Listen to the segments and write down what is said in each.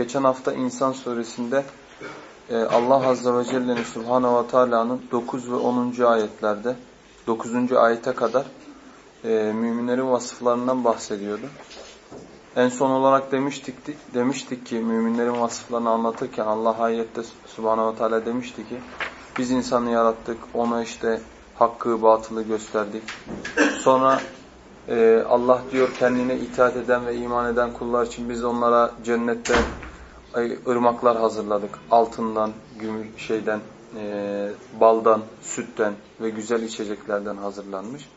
Geçen hafta İnsan suresinde e, Allah Azze ve Celle'nin Subhanahu ve Teala'nın 9 ve 10. ayetlerde 9. ayete kadar e, müminlerin vasıflarından bahsediyordu. En son olarak demiştik demiştik ki müminlerin vasıflarını anlatırken Allah ayette Subhanahu ve Teala demişti ki biz insanı yarattık, ona işte hakkı, batılı gösterdik. Sonra e, Allah diyor kendine itaat eden ve iman eden kullar için biz onlara cennette ırmaklar hazırladık. Altından, gümül şeyden, e, baldan, sütten ve güzel içeceklerden hazırlanmış.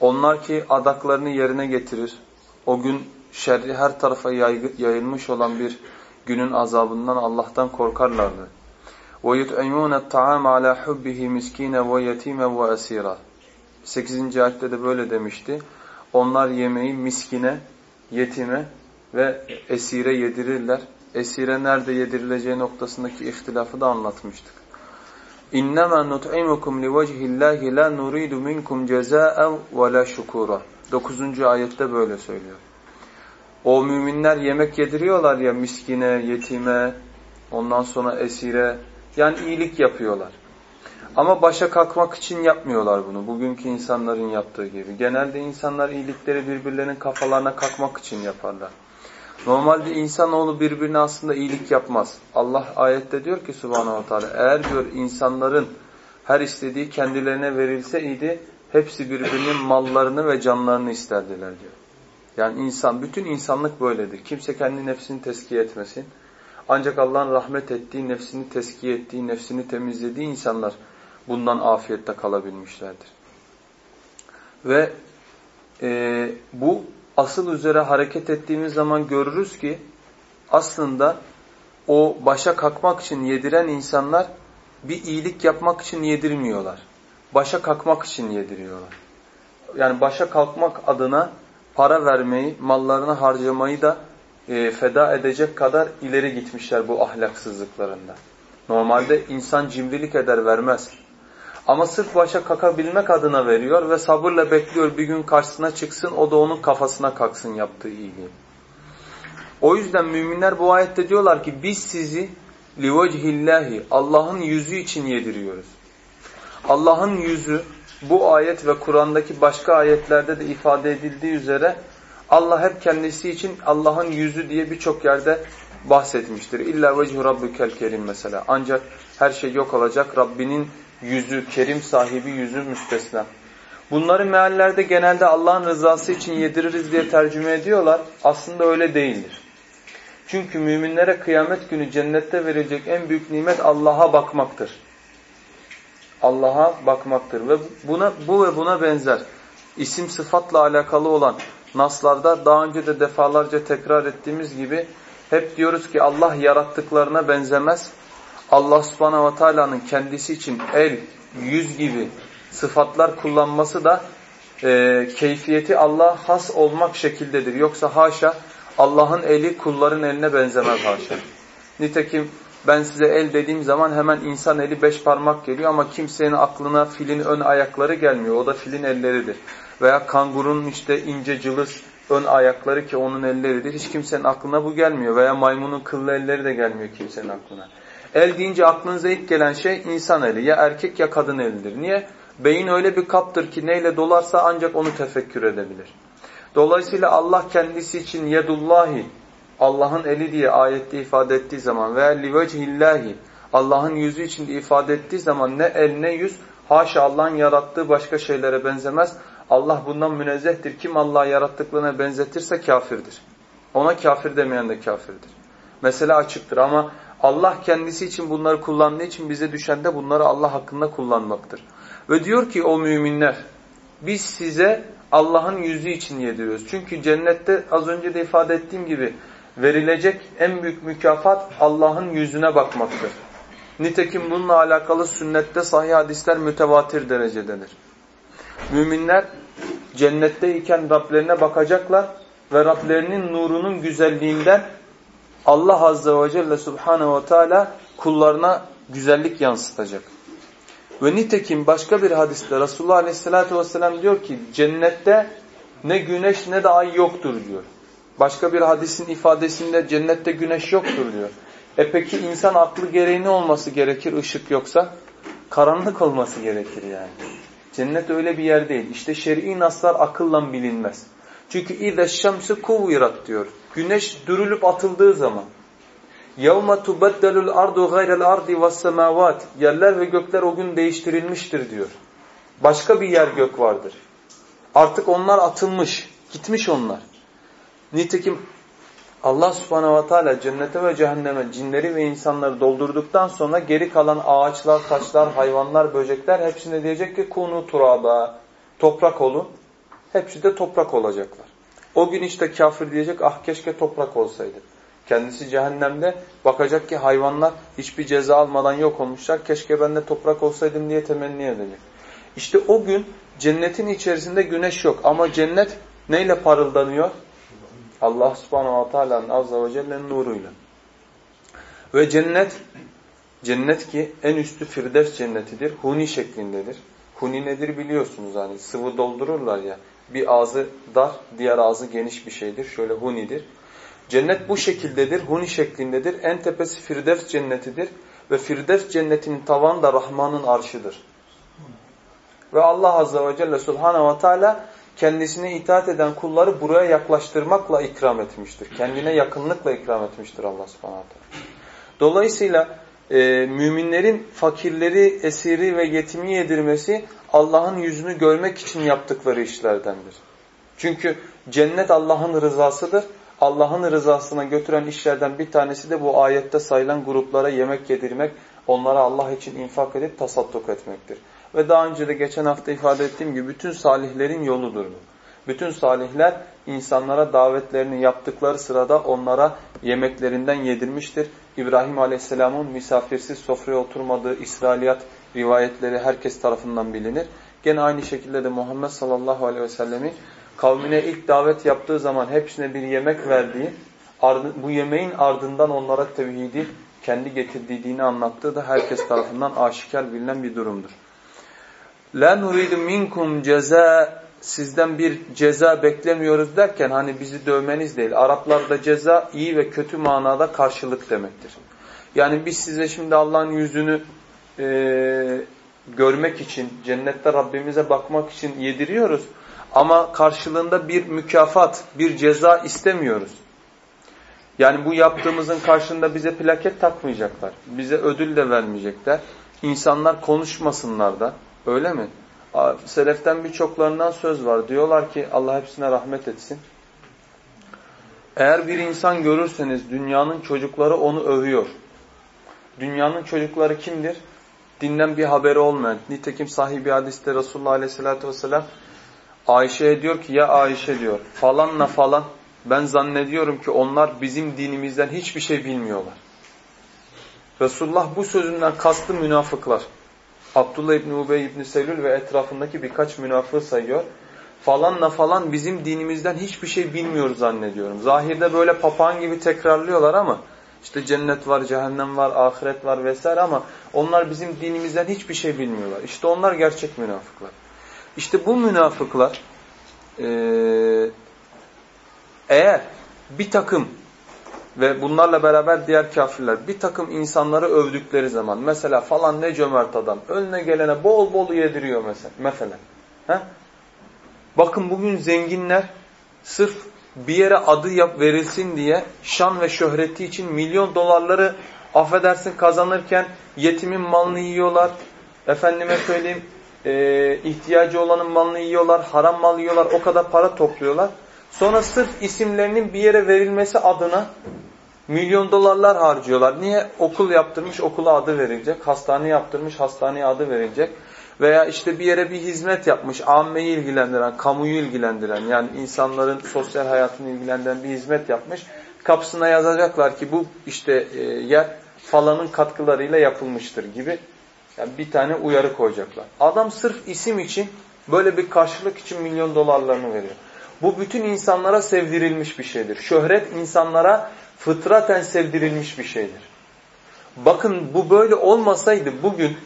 Onlar ki adaklarını yerine getirir. O gün şerri her tarafa yayılmış olan bir günün azabından Allah'tan korkarlardı. وَيُطْعِمُونَ الطَّعَامَ عَلَى حُبِّهِ مِسْكِينَ وَيَتِيمَ وَأَسِيرًا 8. ayette de böyle demişti. Onlar yemeği miskine, yetime ve esire yedirirler esire nerede yedirileceği noktasındaki ihtilafı da anlatmıştık. İnnemâ nut'imukum livecihillahi la nuridu minkum cezâen ve la şukura. 9. ayette böyle söylüyor. O müminler yemek yediriyorlar ya miskine, yetime, ondan sonra esire. Yani iyilik yapıyorlar. Ama başa kalkmak için yapmıyorlar bunu. Bugünkü insanların yaptığı gibi. Genelde insanlar iyilikleri birbirlerinin kafalarına kalkmak için yaparlar. Normalde insanoğlu birbirine aslında iyilik yapmaz. Allah ayette diyor ki subhanahu teala eğer diyor insanların her istediği kendilerine verilseydi hepsi birbirinin mallarını ve canlarını isterdiler diyor. Yani insan, bütün insanlık böyledir. Kimse kendi nefsini teskiye etmesin. Ancak Allah'ın rahmet ettiği, nefsini teskiye ettiği, nefsini temizlediği insanlar bundan afiyette kalabilmişlerdir. Ve e, bu asıl üzere hareket ettiğimiz zaman görürüz ki aslında o başa kalkmak için yediren insanlar bir iyilik yapmak için yedirmiyorlar. Başa kalkmak için yediriyorlar. Yani başa kalkmak adına para vermeyi, mallarını harcamayı da e, feda edecek kadar ileri gitmişler bu ahlaksızlıklarında. Normalde insan cimrilik eder vermez. Ama sırf başa kakabilmek adına veriyor ve sabırla bekliyor bir gün karşısına çıksın o da onun kafasına kalksın yaptığı iyiliği. O yüzden müminler bu ayette diyorlar ki biz sizi livecihillahi Allah'ın yüzü için yediriyoruz. Allah'ın yüzü bu ayet ve Kur'an'daki başka ayetlerde de ifade edildiği üzere Allah hep kendisi için Allah'ın yüzü diye birçok yerde bahsetmiştir. İlla vecihu rabbukel kerim mesela. Ancak her şey yok olacak. Rabbinin yüzü, kerim sahibi yüzü müstesna. Bunları meallerde genelde Allah'ın rızası için yediririz diye tercüme ediyorlar. Aslında öyle değildir. Çünkü müminlere kıyamet günü cennette verilecek en büyük nimet Allah'a bakmaktır. Allah'a bakmaktır ve buna bu ve buna benzer isim sıfatla alakalı olan naslarda daha önce de defalarca tekrar ettiğimiz gibi hep diyoruz ki Allah yarattıklarına benzemez. Allah subhanahu ve teala'nın kendisi için el, yüz gibi sıfatlar kullanması da e, keyfiyeti Allah has olmak şekildedir. Yoksa haşa Allah'ın eli kulların eline benzemez haşa. Nitekim ben size el dediğim zaman hemen insan eli beş parmak geliyor ama kimsenin aklına filin ön ayakları gelmiyor. O da filin elleridir. Veya kangurunun işte ince cılız ön ayakları ki onun elleridir. Hiç kimsenin aklına bu gelmiyor. Veya maymunun kıllı elleri de gelmiyor kimsenin aklına. El deyince aklınıza ilk gelen şey insan eli. Ya erkek ya kadın elidir. Niye? Beyin öyle bir kaptır ki neyle dolarsa ancak onu tefekkür edebilir. Dolayısıyla Allah kendisi için yedullahi, Allah'ın eli diye ayette ifade ettiği zaman veya livecihillahi, Allah'ın yüzü için ifade ettiği zaman ne el ne yüz, haşa Allah'ın yarattığı başka şeylere benzemez. Allah bundan münezzehtir. Kim Allah'ı yarattıklarına benzetirse kafirdir. Ona kafir demeyen de kafirdir. Mesele açıktır ama Allah kendisi için bunları kullandığı için bize düşen de bunları Allah hakkında kullanmaktır. Ve diyor ki o müminler biz size Allah'ın yüzü için yediriyoruz. Çünkü cennette az önce de ifade ettiğim gibi verilecek en büyük mükafat Allah'ın yüzüne bakmaktır. Nitekim bununla alakalı sünnette sahih hadisler mütevatir derecededir. Müminler cennetteyken Rablerine bakacaklar ve Rablerinin nurunun güzelliğinden Allah Azze ve Celle Subhanahu ve Teala kullarına güzellik yansıtacak. Ve nitekim başka bir hadiste Resulullah Aleyhisselatü Vesselam diyor ki cennette ne güneş ne de ay yoktur diyor. Başka bir hadisin ifadesinde cennette güneş yoktur diyor. E peki insan aklı gereği ne olması gerekir ışık yoksa? Karanlık olması gerekir yani. Cennet öyle bir yer değil. İşte şer'i naslar akılla bilinmez. Çünkü اِذَا الشَّمْسِ كُوِّرَتْ diyor. Güneş dürülüp atıldığı zaman يَوْمَ تُبَدَّلُ الْاَرْضُ غَيْرَ الْاَرْضِ وَالسَّمَاوَاتِ Yerler ve gökler o gün değiştirilmiştir diyor. Başka bir yer gök vardır. Artık onlar atılmış, gitmiş onlar. Nitekim Allah subhanehu ve teala cennete ve cehenneme cinleri ve insanları doldurduktan sonra geri kalan ağaçlar, taşlar, hayvanlar, böcekler hepsine diyecek ki kunu turaba, toprak olun. Hepsi de toprak olacaklar. O gün işte kafir diyecek ah keşke toprak olsaydı. Kendisi cehennemde bakacak ki hayvanlar hiçbir ceza almadan yok olmuşlar. Keşke ben de toprak olsaydım diye temenni edecek. İşte o gün cennetin içerisinde güneş yok ama cennet neyle parıldanıyor? Allah subhanahu wa ta'ala'nın azze ve celle'nin nuruyla. Ve cennet, cennet ki en üstü Firdevs cennetidir. Huni şeklindedir. Huni nedir biliyorsunuz hani sıvı doldururlar ya. Bir ağzı dar, diğer ağzı geniş bir şeydir. Şöyle hunidir. Cennet bu şekildedir, huni şeklindedir. En tepesi Firdevs cennetidir. Ve Firdevs cennetinin tavanı da Rahman'ın arşıdır. Ve Allah Azze ve Celle Subhanahu ve Teala kendisine itaat eden kulları buraya yaklaştırmakla ikram etmiştir. Kendine yakınlıkla ikram etmiştir Allah subhanahu teala. Dolayısıyla e, müminlerin fakirleri, esiri ve yetimi yedirmesi Allah'ın yüzünü görmek için yaptıkları işlerdendir. Çünkü cennet Allah'ın rızasıdır. Allah'ın rızasına götüren işlerden bir tanesi de bu ayette sayılan gruplara yemek yedirmek, onlara Allah için infak edip tasadduk etmektir. Ve daha önce de geçen hafta ifade ettiğim gibi bütün salihlerin yoludur bu. Bütün salihler insanlara davetlerini yaptıkları sırada onlara yemeklerinden yedirmiştir. İbrahim Aleyhisselam'ın misafirsiz sofraya oturmadığı İsrailiyat rivayetleri herkes tarafından bilinir. Gene aynı şekilde de Muhammed sallallahu aleyhi ve sellemin kavmine ilk davet yaptığı zaman hepsine bir yemek verdiği, bu yemeğin ardından onlara tevhidi kendi getirdiği dini anlattığı da herkes tarafından aşikar bilinen bir durumdur. La nuridu minkum ceza sizden bir ceza beklemiyoruz derken hani bizi dövmeniz değil. Araplarda ceza iyi ve kötü manada karşılık demektir. Yani biz size şimdi Allah'ın yüzünü e, görmek için, cennette Rabbimize bakmak için yediriyoruz. Ama karşılığında bir mükafat, bir ceza istemiyoruz. Yani bu yaptığımızın karşılığında bize plaket takmayacaklar. Bize ödül de vermeyecekler. İnsanlar konuşmasınlar da. Öyle mi? Seleften birçoklarından söz var. Diyorlar ki Allah hepsine rahmet etsin. Eğer bir insan görürseniz dünyanın çocukları onu övüyor. Dünyanın çocukları kimdir? Dinden bir haberi olmayan. Nitekim sahibi hadiste Resulullah Aleyhisselatü Vesselam Ayşe'ye diyor ki ya Ayşe diyor falanla falan ben zannediyorum ki onlar bizim dinimizden hiçbir şey bilmiyorlar. Resulullah bu sözünden kastı münafıklar. Abdullah İbni Ubey İbni Selül ve etrafındaki birkaç münafığı sayıyor. Falanla falan bizim dinimizden hiçbir şey bilmiyoruz zannediyorum. Zahirde böyle papağan gibi tekrarlıyorlar ama işte cennet var, cehennem var, ahiret var vesaire ama onlar bizim dinimizden hiçbir şey bilmiyorlar. İşte onlar gerçek münafıklar. İşte bu münafıklar eğer bir takım ve bunlarla beraber diğer kafirler bir takım insanları övdükleri zaman mesela falan ne cömert adam önüne gelene bol bol yediriyor mesela. mesela. He? Bakın bugün zenginler sırf bir yere adı yap verilsin diye şan ve şöhreti için milyon dolarları affedersin kazanırken yetimin malını yiyorlar. Efendime söyleyeyim e, ihtiyacı olanın malını yiyorlar, haram mal yiyorlar, o kadar para topluyorlar. Sonra sırf isimlerinin bir yere verilmesi adına milyon dolarlar harcıyorlar. Niye? Okul yaptırmış, okula adı verilecek. Hastane yaptırmış, hastaneye adı verilecek. Veya işte bir yere bir hizmet yapmış, ammeyi ilgilendiren, kamuyu ilgilendiren, yani insanların sosyal hayatını ilgilendiren bir hizmet yapmış. kapısına yazacaklar ki bu işte e, yer falanın katkılarıyla yapılmıştır gibi yani bir tane uyarı koyacaklar. Adam sırf isim için böyle bir karşılık için milyon dolarlarını veriyor. Bu bütün insanlara sevdirilmiş bir şeydir. Şöhret insanlara fıtraten sevdirilmiş bir şeydir. Bakın bu böyle olmasaydı bugün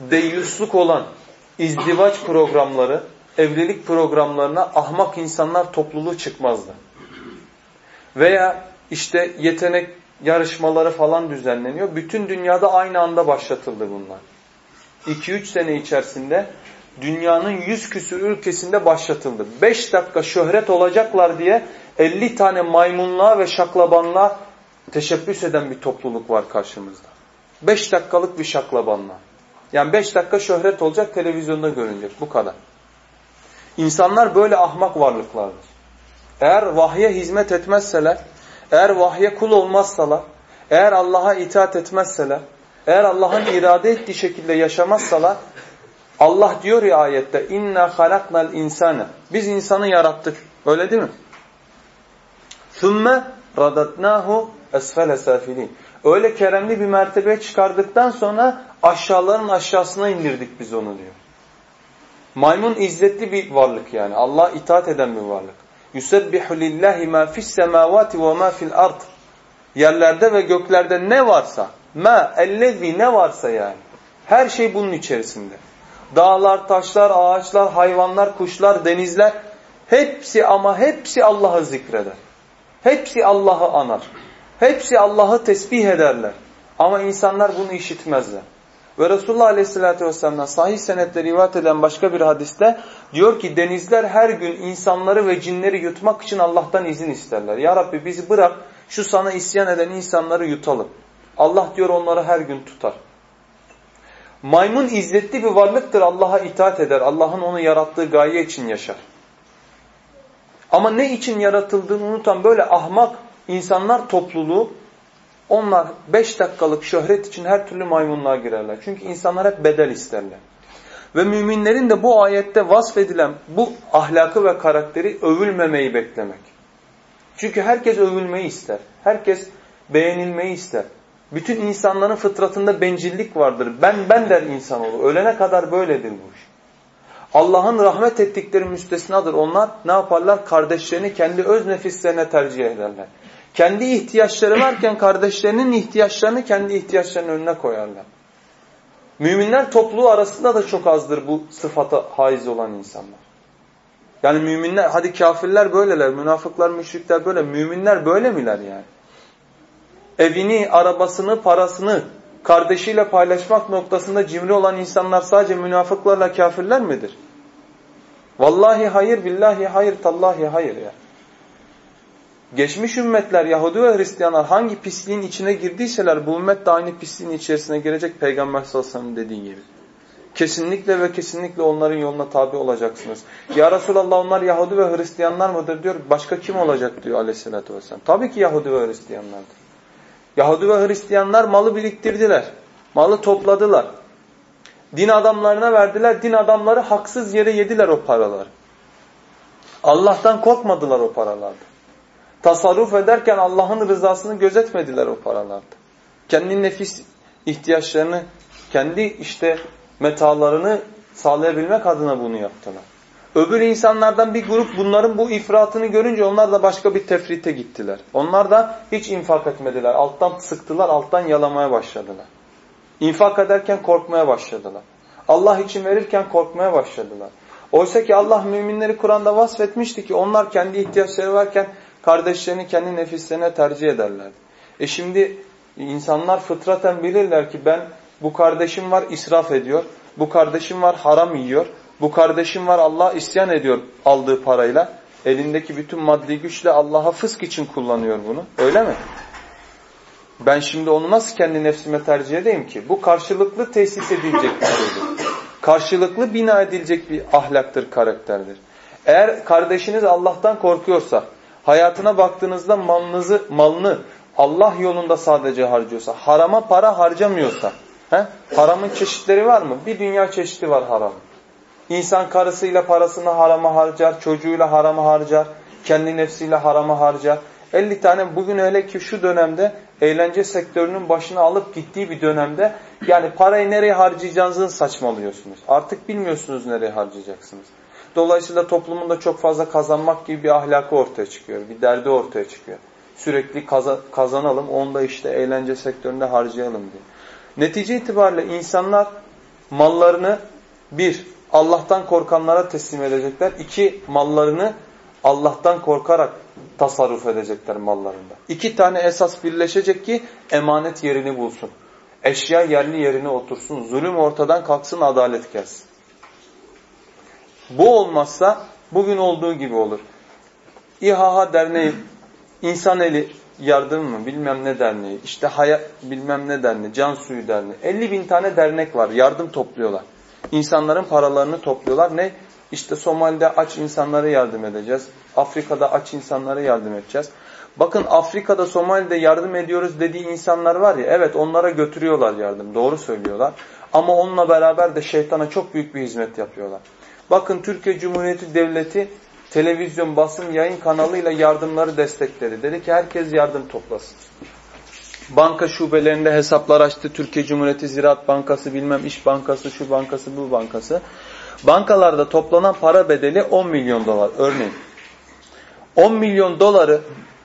deyyusluk olan izdivaç programları, evlilik programlarına ahmak insanlar topluluğu çıkmazdı. Veya işte yetenek yarışmaları falan düzenleniyor. Bütün dünyada aynı anda başlatıldı bunlar. 2-3 sene içerisinde dünyanın yüz küsür ülkesinde başlatıldı. 5 dakika şöhret olacaklar diye 50 tane maymunluğa ve şaklabanlığa teşebbüs eden bir topluluk var karşımızda. 5 dakikalık bir şaklabanlığa. Yani 5 dakika şöhret olacak televizyonda görünecek. Bu kadar. İnsanlar böyle ahmak varlıklardır. Eğer vahye hizmet etmezseler, eğer vahye kul olmazsalar, eğer Allah'a itaat etmezseler, eğer Allah'ın irade ettiği şekilde yaşamazsalar, Allah diyor ya ayette inna halaknal insane. Biz insanı yarattık. Öyle değil mi? Thumme radatnahu esfele safilin. Öyle keremli bir mertebeye çıkardıktan sonra aşağıların aşağısına indirdik biz onu diyor. Maymun izzetli bir varlık yani. Allah itaat eden bir varlık. Yusebbihu lillahi ma fis semavati ve ma fil ard. Yerlerde ve göklerde ne varsa, ma ellezi ne varsa yani. Her şey bunun içerisinde. Dağlar, taşlar, ağaçlar, hayvanlar, kuşlar, denizler hepsi ama hepsi Allah'ı zikreder. Hepsi Allah'ı anar. Hepsi Allah'ı tesbih ederler. Ama insanlar bunu işitmezler. Ve Resulullah Aleyhisselatü Vesselam'dan sahih senetle rivayet eden başka bir hadiste diyor ki denizler her gün insanları ve cinleri yutmak için Allah'tan izin isterler. Ya Rabbi bizi bırak şu sana isyan eden insanları yutalım. Allah diyor onları her gün tutar. Maymun izzetli bir varlıktır. Allah'a itaat eder. Allah'ın onu yarattığı gaye için yaşar. Ama ne için yaratıldığını unutan böyle ahmak insanlar topluluğu onlar beş dakikalık şöhret için her türlü maymunluğa girerler. Çünkü insanlar hep bedel isterler. Ve müminlerin de bu ayette vasfedilen bu ahlakı ve karakteri övülmemeyi beklemek. Çünkü herkes övülmeyi ister. Herkes beğenilmeyi ister. Bütün insanların fıtratında bencillik vardır. Ben ben der insanoğlu. Ölene kadar böyledir bu iş. Allah'ın rahmet ettikleri müstesnadır. Onlar ne yaparlar? Kardeşlerini kendi öz nefislerine tercih ederler. Kendi ihtiyaçları varken kardeşlerinin ihtiyaçlarını kendi ihtiyaçlarının önüne koyarlar. Müminler topluluğu arasında da çok azdır bu sıfata haiz olan insanlar. Yani müminler, hadi kafirler böyleler, münafıklar, müşrikler böyle. Müminler böyle miler yani? Evini, arabasını, parasını kardeşiyle paylaşmak noktasında cimri olan insanlar sadece münafıklarla kafirler midir? Vallahi hayır, billahi hayır, tallahi hayır ya. Geçmiş ümmetler, Yahudi ve Hristiyanlar hangi pisliğin içine girdiyseler bu ümmet de aynı pisliğin içerisine girecek Peygamber sallallahu aleyhi ve sellem dediği gibi. Kesinlikle ve kesinlikle onların yoluna tabi olacaksınız. Ya Resulallah onlar Yahudi ve Hristiyanlar mıdır diyor. Başka kim olacak diyor aleyhissalatü vesselam. Tabii ki Yahudi ve Hristiyanlardır. Yahudi ve Hristiyanlar malı biriktirdiler. Malı topladılar. Din adamlarına verdiler. Din adamları haksız yere yediler o paraları. Allah'tan korkmadılar o paralarda. Tasarruf ederken Allah'ın rızasını gözetmediler o paralarda. Kendi nefis ihtiyaçlarını, kendi işte metalarını sağlayabilmek adına bunu yaptılar. Öbür insanlardan bir grup bunların bu ifratını görünce onlar da başka bir tefrite gittiler. Onlar da hiç infak etmediler. Alttan sıktılar, alttan yalamaya başladılar. İnfak ederken korkmaya başladılar. Allah için verirken korkmaya başladılar. Oysa ki Allah müminleri Kur'an'da vasfetmişti ki onlar kendi ihtiyaçları varken kardeşlerini kendi nefislerine tercih ederlerdi. E şimdi insanlar fıtraten bilirler ki ben bu kardeşim var israf ediyor, bu kardeşim var haram yiyor, bu kardeşim var Allah isyan ediyor aldığı parayla. Elindeki bütün maddi güçle Allah'a fısk için kullanıyor bunu. Öyle mi? Ben şimdi onu nasıl kendi nefsime tercih edeyim ki? Bu karşılıklı tesis edilecek bir şeydir. Karşılıklı bina edilecek bir ahlaktır, karakterdir. Eğer kardeşiniz Allah'tan korkuyorsa, hayatına baktığınızda malınızı, malını Allah yolunda sadece harcıyorsa, harama para harcamıyorsa, he? haramın çeşitleri var mı? Bir dünya çeşidi var haram. İnsan karısıyla parasını harama harcar, çocuğuyla harama harcar, kendi nefsiyle harama harcar, 50 tane bugün hele ki şu dönemde eğlence sektörünün başına alıp gittiği bir dönemde yani parayı nereye harcayacağınızı saçmalıyorsunuz. Artık bilmiyorsunuz nereye harcayacaksınız. Dolayısıyla toplumunda çok fazla kazanmak gibi bir ahlakı ortaya çıkıyor. Bir derdi ortaya çıkıyor. Sürekli kazanalım, onu da işte eğlence sektöründe harcayalım diye. Netice itibariyle insanlar mallarını bir, Allah'tan korkanlara teslim edecekler. İki, mallarını Allah'tan korkarak tasarruf edecekler mallarında. İki tane esas birleşecek ki emanet yerini bulsun. Eşya yerli yerine otursun. Zulüm ortadan kalksın, adalet gelsin. Bu olmazsa bugün olduğu gibi olur. İHA Derneği, İnsan Eli Yardım mı bilmem ne derneği, işte hayat bilmem ne derneği, Can Suyu Derneği. 50 bin tane dernek var, yardım topluyorlar. İnsanların paralarını topluyorlar. Ne? İşte Somali'de aç insanlara yardım edeceğiz. Afrika'da aç insanlara yardım edeceğiz. Bakın Afrika'da Somali'de yardım ediyoruz dediği insanlar var ya evet onlara götürüyorlar yardım doğru söylüyorlar. Ama onunla beraber de şeytana çok büyük bir hizmet yapıyorlar. Bakın Türkiye Cumhuriyeti Devleti televizyon, basın, yayın kanalıyla yardımları destekledi. Dedi ki herkes yardım toplasın. Banka şubelerinde hesaplar açtı. Türkiye Cumhuriyeti Ziraat Bankası, bilmem İş Bankası, şu bankası, bu bankası. Bankalarda toplanan para bedeli 10 milyon dolar örneğin. 10 milyon doları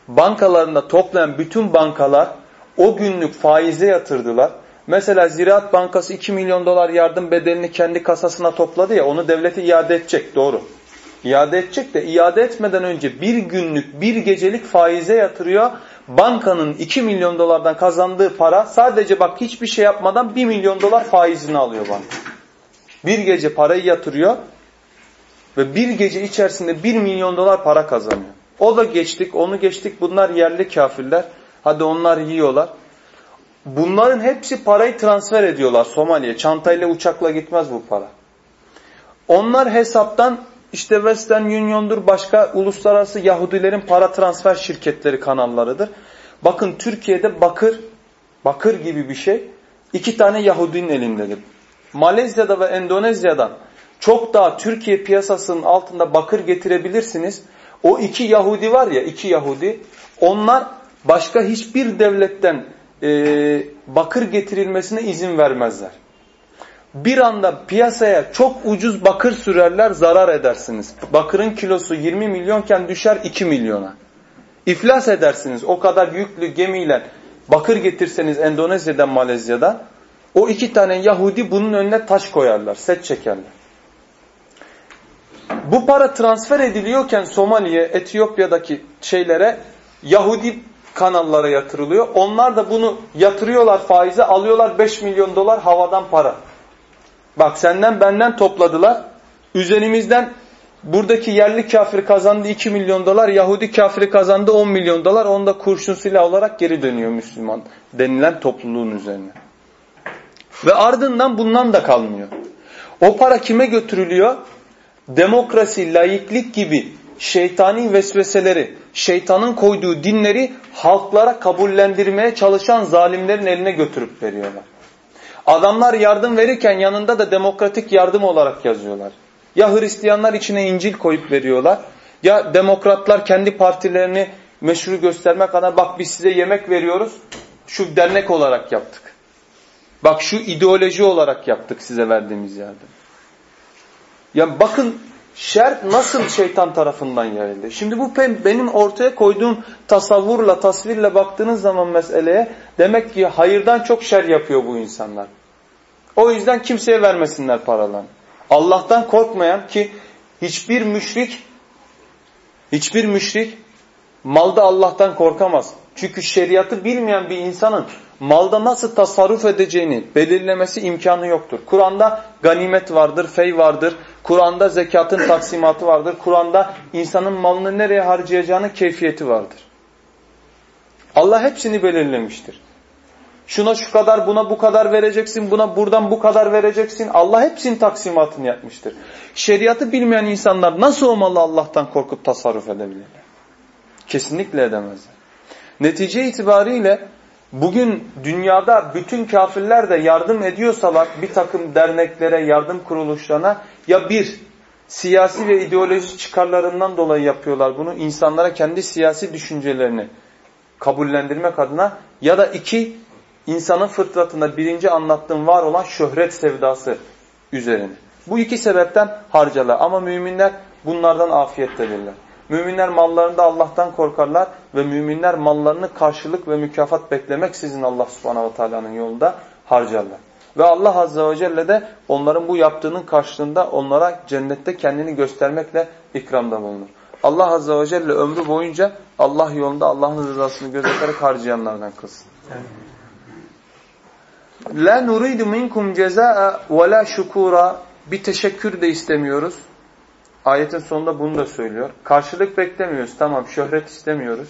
bankalarında toplayan bütün bankalar o günlük faize yatırdılar. Mesela Ziraat Bankası 2 milyon dolar yardım bedelini kendi kasasına topladı ya onu devlete iade edecek doğru. İade edecek de iade etmeden önce bir günlük bir gecelik faize yatırıyor. Bankanın 2 milyon dolardan kazandığı para sadece bak hiçbir şey yapmadan 1 milyon dolar faizini alıyor banka. Bir gece parayı yatırıyor ve bir gece içerisinde 1 milyon dolar para kazanıyor. O da geçtik, onu geçtik. Bunlar yerli kafirler. Hadi onlar yiyorlar. Bunların hepsi parayı transfer ediyorlar Somali'ye. Çantayla uçakla gitmez bu para. Onlar hesaptan işte Western Union'dur başka uluslararası Yahudilerin para transfer şirketleri kanallarıdır. Bakın Türkiye'de bakır, bakır gibi bir şey iki tane Yahudinin elindedir. Malezya'da ve Endonezya'da çok daha Türkiye piyasasının altında bakır getirebilirsiniz. O iki Yahudi var ya iki Yahudi onlar başka hiçbir devletten e, bakır getirilmesine izin vermezler. Bir anda piyasaya çok ucuz bakır sürerler zarar edersiniz. Bakırın kilosu 20 milyonken düşer 2 milyona. İflas edersiniz o kadar yüklü gemiyle bakır getirseniz Endonezya'dan Malezya'dan o iki tane Yahudi bunun önüne taş koyarlar, set çekerler. Bu para transfer ediliyorken Somali'ye, Etiyopya'daki şeylere Yahudi kanallara yatırılıyor. Onlar da bunu yatırıyorlar faize, alıyorlar 5 milyon dolar havadan para. Bak senden benden topladılar. Üzerimizden buradaki yerli kafir kazandı 2 milyon dolar, Yahudi kafiri kazandı 10 milyon dolar. Onu da kurşun silah olarak geri dönüyor Müslüman denilen topluluğun üzerine. Ve ardından bundan da kalmıyor. O para kime götürülüyor? Demokrasi, laiklik gibi şeytani vesveseleri, şeytanın koyduğu dinleri halklara kabullendirmeye çalışan zalimlerin eline götürüp veriyorlar. Adamlar yardım verirken yanında da demokratik yardım olarak yazıyorlar. Ya Hristiyanlar içine İncil koyup veriyorlar ya demokratlar kendi partilerini meşru göstermek adına bak biz size yemek veriyoruz şu dernek olarak yaptık. Bak şu ideoloji olarak yaptık size verdiğimiz yardım. Yani bakın şer nasıl şeytan tarafından yayıldı. Şimdi bu benim ortaya koyduğum tasavvurla, tasvirle baktığınız zaman meseleye demek ki hayırdan çok şer yapıyor bu insanlar. O yüzden kimseye vermesinler paralarını. Allah'tan korkmayan ki hiçbir müşrik hiçbir müşrik malda Allah'tan korkamaz. Çünkü şeriatı bilmeyen bir insanın malda nasıl tasarruf edeceğini belirlemesi imkanı yoktur. Kur'an'da ganimet vardır, fey vardır. Kur'an'da zekatın taksimatı vardır. Kur'an'da insanın malını nereye harcayacağının keyfiyeti vardır. Allah hepsini belirlemiştir. Şuna şu kadar, buna bu kadar vereceksin, buna buradan bu kadar vereceksin. Allah hepsinin taksimatını yapmıştır. Şeriatı bilmeyen insanlar nasıl olmalı Allah'tan korkup tasarruf edebilirler? Kesinlikle edemezler. Netice itibariyle bugün dünyada bütün kafirler de yardım ediyorsalar bir takım derneklere, yardım kuruluşlarına ya bir siyasi ve ideoloji çıkarlarından dolayı yapıyorlar bunu. insanlara kendi siyasi düşüncelerini kabullendirmek adına ya da iki insanın fıtratında birinci anlattığım var olan şöhret sevdası üzerine. Bu iki sebepten harcarlar ama müminler bunlardan afiyettedirler. Müminler mallarında Allah'tan korkarlar ve müminler mallarını karşılık ve mükafat beklemek sizin Allah subhanahu ve teala'nın yolunda harcarlar. Ve Allah azze ve celle de onların bu yaptığının karşılığında onlara cennette kendini göstermekle ikramda bulunur. Allah azze ve celle ömrü boyunca Allah yolunda Allah'ın rızasını gözeterek harcayanlardan kılsın. La nuridu minkum cezaa ve la şukura bir teşekkür de istemiyoruz. Ayetin sonunda bunu da söylüyor. Karşılık beklemiyoruz. Tamam şöhret istemiyoruz.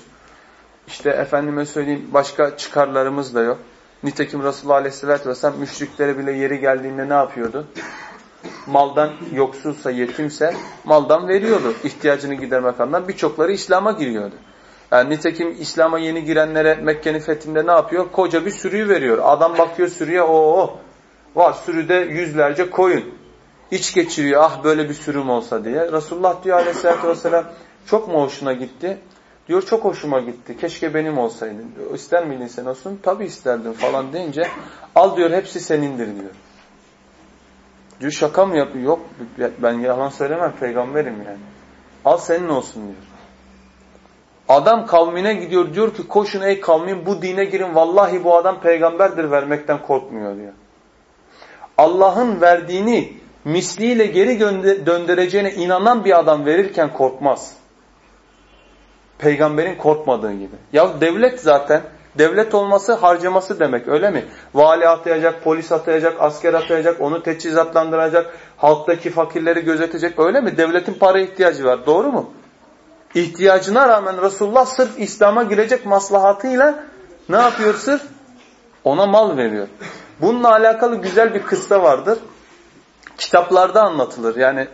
İşte efendime söyleyeyim başka çıkarlarımız da yok. Nitekim Resulullah Aleyhisselatü Vesselam müşriklere bile yeri geldiğinde ne yapıyordu? Maldan yoksulsa, yetimse maldan veriyordu ihtiyacını gidermek adına. Birçokları İslam'a giriyordu. Yani nitekim İslam'a yeni girenlere Mekke'nin fethinde ne yapıyor? Koca bir sürüyü veriyor. Adam bakıyor sürüye o var sürüde yüzlerce koyun. İç geçiriyor ah böyle bir sürüm olsa diye. Resulullah diyor aleyhissalatü vesselam çok mu hoşuna gitti? Diyor çok hoşuma gitti. Keşke benim olsaydı. Diyor, İster miydin sen olsun? Tabi isterdim falan deyince al diyor hepsi senindir diyor. Diyor şaka mı yapıyor? Yok ben yalan söylemem peygamberim yani. Al senin olsun diyor. Adam kavmine gidiyor diyor ki koşun ey kavmim bu dine girin vallahi bu adam peygamberdir vermekten korkmuyor diyor. Allah'ın verdiğini misliyle geri döndüreceğine inanan bir adam verirken korkmaz. Peygamberin korkmadığı gibi. Ya devlet zaten devlet olması harcaması demek öyle mi? Vali atayacak, polis atayacak, asker atayacak, onu teçhizatlandıracak, halktaki fakirleri gözetecek öyle mi? Devletin para ihtiyacı var doğru mu? İhtiyacına rağmen Resulullah sırf İslam'a girecek maslahatıyla ne yapıyor sırf? Ona mal veriyor. Bununla alakalı güzel bir kıssa vardır. Kitaplarda anlatılır. Yani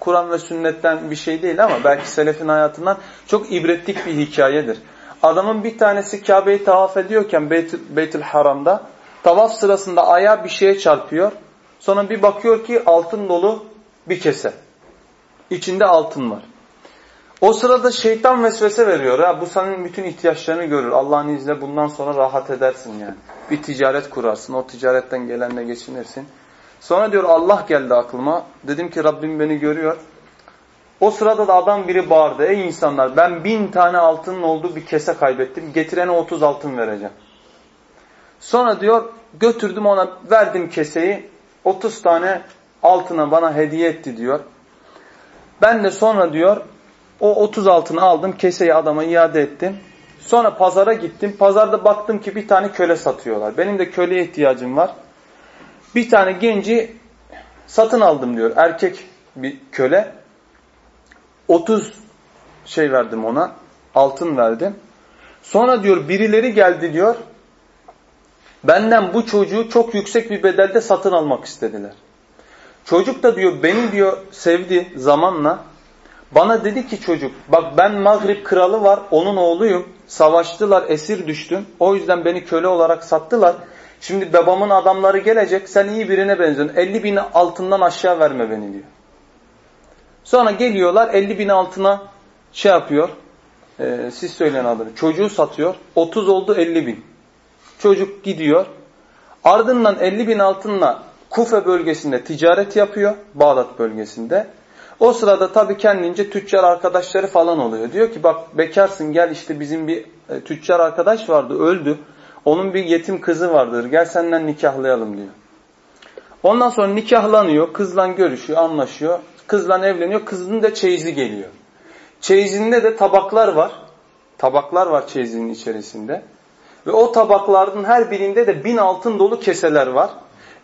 Kur'an ve sünnetten bir şey değil ama belki selefin hayatından çok ibretlik bir hikayedir. Adamın bir tanesi Kabe'yi tavaf ediyorken Beytül, Beytül Haram'da tavaf sırasında ayağı bir şeye çarpıyor. Sonra bir bakıyor ki altın dolu bir kese. İçinde altın var. O sırada şeytan vesvese veriyor. Ha, bu senin bütün ihtiyaçlarını görür. Allah'ın izniyle bundan sonra rahat edersin yani. Bir ticaret kurarsın. O ticaretten gelenle geçinirsin. Sonra diyor Allah geldi aklıma. Dedim ki Rabbim beni görüyor. O sırada da adam biri bağırdı. Ey insanlar ben bin tane altının olduğu bir kese kaybettim. Getirene otuz altın vereceğim. Sonra diyor götürdüm ona verdim keseyi. Otuz tane altına bana hediye etti diyor. Ben de sonra diyor o otuz altını aldım keseyi adama iade ettim. Sonra pazara gittim. Pazarda baktım ki bir tane köle satıyorlar. Benim de köleye ihtiyacım var. Bir tane genci satın aldım diyor. Erkek bir köle. 30 şey verdim ona. Altın verdim. Sonra diyor birileri geldi diyor. Benden bu çocuğu çok yüksek bir bedelde satın almak istediler. Çocuk da diyor beni diyor sevdi zamanla. Bana dedi ki çocuk bak ben Maghrib kralı var onun oğluyum. Savaştılar esir düştüm. O yüzden beni köle olarak sattılar. Şimdi babamın adamları gelecek sen iyi birine benziyorsun. 50 bin altından aşağı verme beni diyor. Sonra geliyorlar 50 bin altına şey yapıyor. E, siz söyleyin adını. Çocuğu satıyor. 30 oldu 50 bin. Çocuk gidiyor. Ardından 50 bin altınla Kufe bölgesinde ticaret yapıyor. Bağdat bölgesinde. O sırada tabii kendince tüccar arkadaşları falan oluyor. Diyor ki bak bekarsın gel işte bizim bir e, tüccar arkadaş vardı öldü. Onun bir yetim kızı vardır. Gel senden nikahlayalım diyor. Ondan sonra nikahlanıyor. Kızla görüşüyor, anlaşıyor. Kızla evleniyor. Kızın da çeyizi geliyor. Çeyizinde de tabaklar var. Tabaklar var çeyizinin içerisinde. Ve o tabakların her birinde de bin altın dolu keseler var.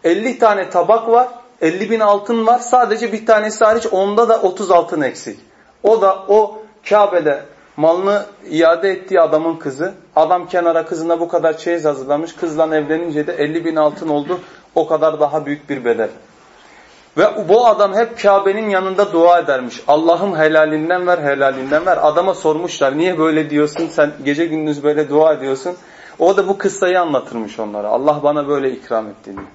50 tane tabak var. 50 bin altın var. Sadece bir tanesi hariç onda da 30 altın eksik. O da o Kabe'de malını iade ettiği adamın kızı. Adam kenara kızına bu kadar çeyiz hazırlamış. Kızla evlenince de 50 bin altın oldu. O kadar daha büyük bir bedel. Ve bu adam hep Kabe'nin yanında dua edermiş. Allah'ım helalinden ver, helalinden ver. Adama sormuşlar niye böyle diyorsun sen gece gündüz böyle dua ediyorsun. O da bu kıssayı anlatırmış onlara. Allah bana böyle ikram etti diye.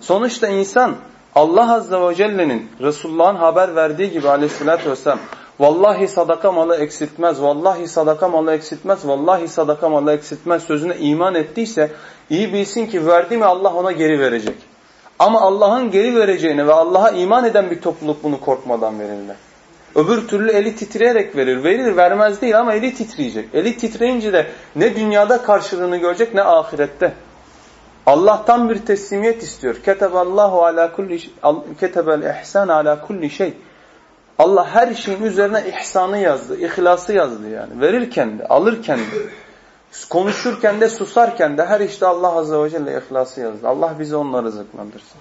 Sonuçta insan Allah Azze ve Celle'nin Resulullah'ın haber verdiği gibi aleyhissalatü vesselam Vallahi sadaka malı eksiltmez, vallahi sadaka malı eksiltmez, vallahi sadaka malı eksiltmez sözüne iman ettiyse iyi bilsin ki verdi mi Allah ona geri verecek. Ama Allah'ın geri vereceğini ve Allah'a iman eden bir topluluk bunu korkmadan verirler. Öbür türlü eli titreyerek verir. Verir vermez değil ama eli titreyecek. Eli titreyince de ne dünyada karşılığını görecek ne ahirette. Allah'tan bir teslimiyet istiyor. Keteballahu ala kulli ketebel ihsan ala kulli şey. Allah her şeyin üzerine ihsanı yazdı, ihlası yazdı yani. Verirken de, alırken de, konuşurken de, susarken de her işte Allah azze ve celle ihlası yazdı. Allah bizi onları rızıklandırsın.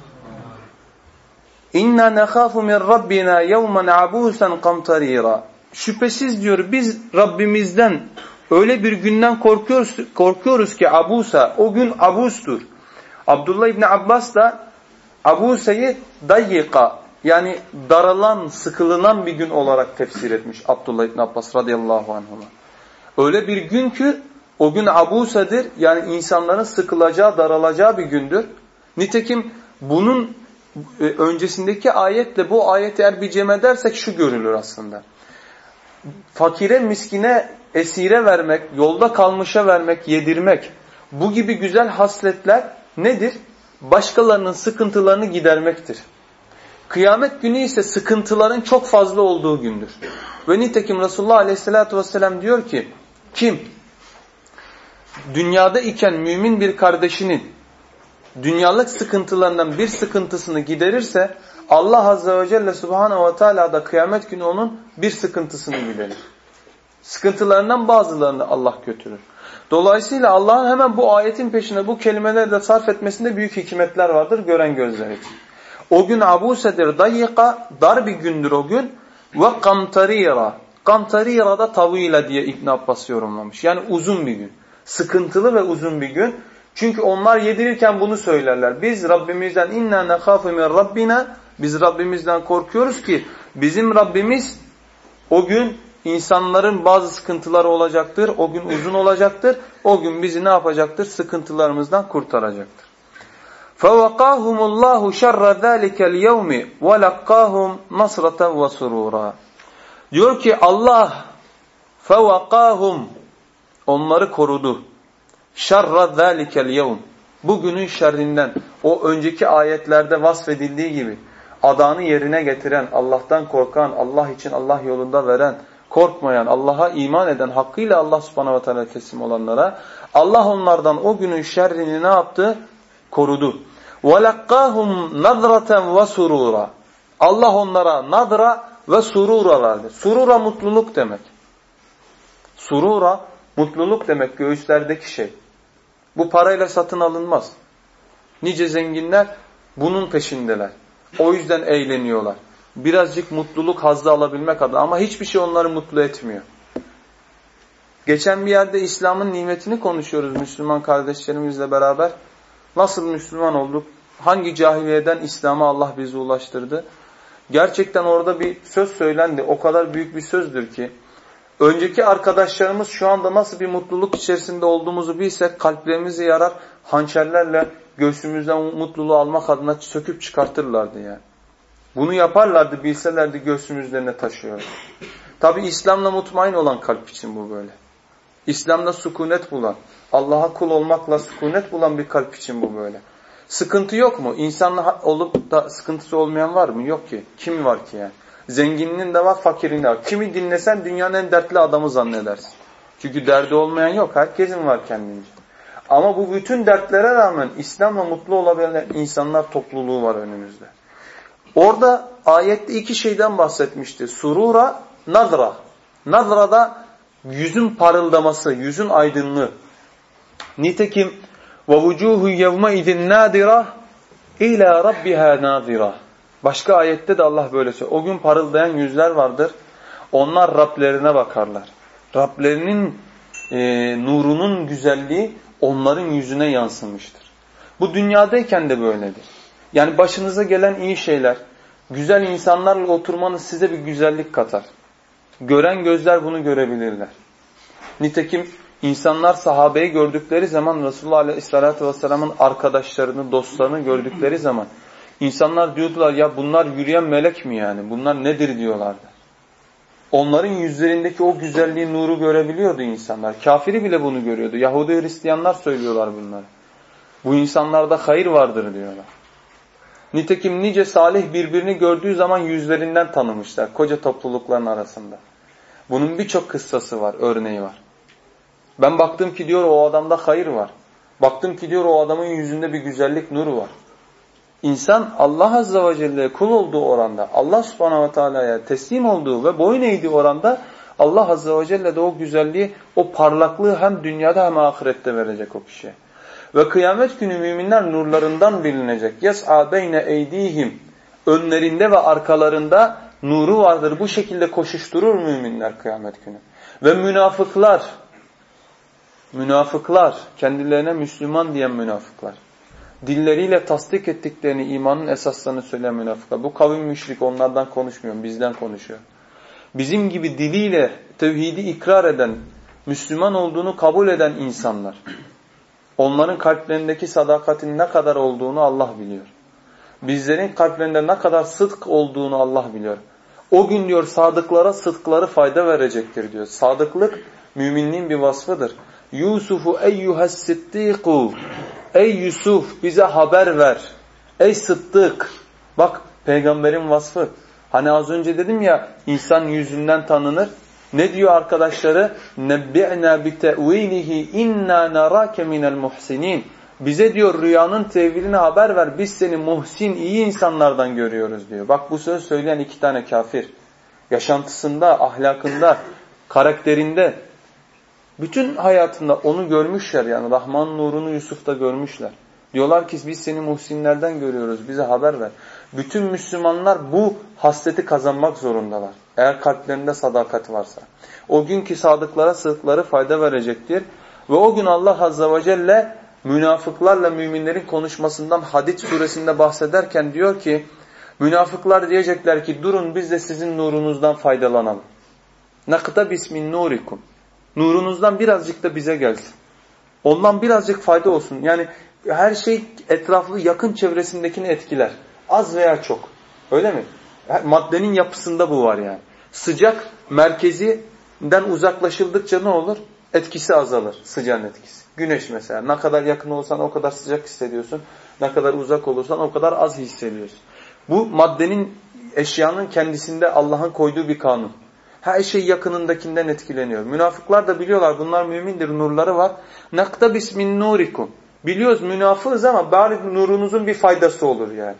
İnna nekhafu min rabbina yevmen abusan kamtarira. Şüphesiz diyor biz Rabbimizden öyle bir günden korkuyoruz, korkuyoruz ki abusa o gün abustur. Abdullah İbni Abbas da abusayı dayyika yani daralan, sıkılınan bir gün olarak tefsir etmiş Abdullah İbni Abbas radıyallahu anhuma. Öyle bir gün ki o gün abusadır yani insanların sıkılacağı, daralacağı bir gündür. Nitekim bunun e, öncesindeki ayetle bu ayeti eğer bir cem edersek şu görülür aslında. Fakire, miskine, esire vermek, yolda kalmışa vermek, yedirmek bu gibi güzel hasletler nedir? Başkalarının sıkıntılarını gidermektir. Kıyamet günü ise sıkıntıların çok fazla olduğu gündür. Ve nitekim Resulullah Aleyhisselatü Vesselam diyor ki kim dünyada iken mümin bir kardeşinin dünyalık sıkıntılarından bir sıkıntısını giderirse Allah Azze ve Celle Subhanahu ve Teala da kıyamet günü onun bir sıkıntısını giderir. Sıkıntılarından bazılarını Allah götürür. Dolayısıyla Allah'ın hemen bu ayetin peşine bu kelimeleri de sarf etmesinde büyük hikmetler vardır gören gözler için. O gün abusedir dayyika, dar bir gündür o gün. Ve kamtarira. Kamtarira da tavila diye İbn Abbas yorumlamış. Yani uzun bir gün. Sıkıntılı ve uzun bir gün. Çünkü onlar yedirirken bunu söylerler. Biz Rabbimizden inna nekhafu min rabbina biz Rabbimizden korkuyoruz ki bizim Rabbimiz o gün insanların bazı sıkıntıları olacaktır. O gün uzun olacaktır. O gün bizi ne yapacaktır? Sıkıntılarımızdan kurtaracaktır. فَوَقَاهُمُ اللّٰهُ شَرَّ ذَٰلِكَ الْيَوْمِ وَلَقَّاهُمْ نَصْرَةً وَسُرُورًا Diyor ki Allah فَوَقَاهُمْ Onları korudu. شَرَّ ذَٰلِكَ الْيَوْمِ Bugünün şerrinden, o önceki ayetlerde vasfedildiği gibi adanı yerine getiren, Allah'tan korkan, Allah için Allah yolunda veren, korkmayan, Allah'a iman eden, hakkıyla Allah subhanahu ve teala teslim olanlara Allah onlardan o günün şerrini ne yaptı? Korudu. وَلَقَّاهُمْ نَظْرَةً وَسُرُورًا Allah onlara nadra ve surura verdi. Surura mutluluk demek. Surura mutluluk demek göğüslerdeki şey. Bu parayla satın alınmaz. Nice zenginler bunun peşindeler. O yüzden eğleniyorlar. Birazcık mutluluk hazzı alabilmek adına ama hiçbir şey onları mutlu etmiyor. Geçen bir yerde İslam'ın nimetini konuşuyoruz Müslüman kardeşlerimizle beraber. Nasıl Müslüman olduk? Hangi cahiliyeden İslam'a Allah bizi ulaştırdı? Gerçekten orada bir söz söylendi. O kadar büyük bir sözdür ki. Önceki arkadaşlarımız şu anda nasıl bir mutluluk içerisinde olduğumuzu bilsek kalplerimizi yarar, hançerlerle göğsümüzden mutluluğu almak adına söküp çıkartırlardı yani. Bunu yaparlardı bilselerdi göğsümüzlerine taşıyor. Tabi İslam'la mutmain olan kalp için bu böyle. İslam'da sükunet bulan, Allah'a kul olmakla sükunet bulan bir kalp için bu böyle. Sıkıntı yok mu? İnsanla olup da sıkıntısı olmayan var mı? Yok ki. Kim var ki yani? Zenginin de var, fakirin de var. Kimi dinlesen dünyanın en dertli adamı zannedersin. Çünkü derdi olmayan yok. Herkesin var kendince. Ama bu bütün dertlere rağmen İslam'la mutlu olabilen insanlar topluluğu var önümüzde. Orada ayette iki şeyden bahsetmişti. Surura, nadra. Nadra da yüzün parıldaması, yüzün aydınlığı. Nitekim وَوُجُوهُ يَوْمَئِذٍ نَادِرَةً اِلَى رَبِّهَا نَادِرَةً Başka ayette de Allah böyle söylüyor. O gün parıldayan yüzler vardır. Onlar Rablerine bakarlar. Rablerinin e, nurunun güzelliği onların yüzüne yansımıştır. Bu dünyadayken de böyledir. Yani başınıza gelen iyi şeyler, güzel insanlarla oturmanız size bir güzellik katar. Gören gözler bunu görebilirler. Nitekim insanlar sahabeyi gördükleri zaman Resulullah Aleyhisselatü Vesselam'ın arkadaşlarını, dostlarını gördükleri zaman insanlar diyordular ya bunlar yürüyen melek mi yani? Bunlar nedir diyorlardı. Onların yüzlerindeki o güzelliği, nuru görebiliyordu insanlar. Kafiri bile bunu görüyordu. Yahudi Hristiyanlar söylüyorlar bunları. Bu insanlarda hayır vardır diyorlar. Nitekim nice salih birbirini gördüğü zaman yüzlerinden tanımışlar koca toplulukların arasında. Bunun birçok kıssası var, örneği var. Ben baktım ki diyor o adamda hayır var. Baktım ki diyor o adamın yüzünde bir güzellik, nuru var. İnsan Allah Azze ve Celle'ye kul olduğu oranda, Allah Subhanahu ve Teala'ya teslim olduğu ve boyun eğdiği oranda Allah Azze ve Celle de o güzelliği, o parlaklığı hem dünyada hem ahirette verecek o kişiye. Ve kıyamet günü müminler nurlarından bilinecek. Yes'a beyne eydihim. Önlerinde ve arkalarında nuru vardır. Bu şekilde koşuşturur müminler kıyamet günü. Ve münafıklar, münafıklar, kendilerine Müslüman diyen münafıklar. Dilleriyle tasdik ettiklerini, imanın esaslarını söyleyen münafıklar. Bu kavim müşrik, onlardan konuşmuyorum, bizden konuşuyor. Bizim gibi diliyle tevhidi ikrar eden, Müslüman olduğunu kabul eden insanlar. Onların kalplerindeki sadakatin ne kadar olduğunu Allah biliyor. Bizlerin kalplerinde ne kadar sıdk olduğunu Allah biliyor. O gün diyor sadıklara sıdkları fayda verecektir diyor. Sadıklık müminliğin bir vasfıdır. Yusufu eyyuhes siddiku. Ey Yusuf bize haber ver. Ey sıddık. Bak peygamberin vasfı. Hani az önce dedim ya insan yüzünden tanınır. Ne diyor arkadaşları? Nebbi'na bi te'vilihi inna narake minel muhsinin. Bize diyor rüyanın tevilini haber ver. Biz seni muhsin, iyi insanlardan görüyoruz diyor. Bak bu söz söyleyen iki tane kafir. Yaşantısında, ahlakında, karakterinde, bütün hayatında onu görmüşler yani. Rahman nurunu Yusuf'ta görmüşler. Diyorlar ki biz seni muhsinlerden görüyoruz. Bize haber ver. Bütün Müslümanlar bu hasreti kazanmak zorundalar. Eğer kalplerinde sadakat varsa. O günkü sadıklara sıdkları fayda verecektir. Ve o gün Allah Azze ve Celle münafıklarla müminlerin konuşmasından Hadid suresinde bahsederken diyor ki münafıklar diyecekler ki durun biz de sizin nurunuzdan faydalanalım. Nakta bismin nurikum. Nurunuzdan birazcık da bize gelsin. Ondan birazcık fayda olsun. Yani her şey etraflı yakın çevresindekini etkiler. Az veya çok. Öyle mi? Maddenin yapısında bu var yani. Sıcak merkezinden uzaklaşıldıkça ne olur? Etkisi azalır. Sıcağın etkisi. Güneş mesela. Ne kadar yakın olsan o kadar sıcak hissediyorsun. Ne kadar uzak olursan o kadar az hissediyorsun. Bu maddenin, eşyanın kendisinde Allah'ın koyduğu bir kanun. Her şey yakınındakinden etkileniyor. Münafıklar da biliyorlar bunlar mümindir, nurları var. Nakta bismin nurikum. Biliyoruz münafığız ama bari nurunuzun bir faydası olur yani.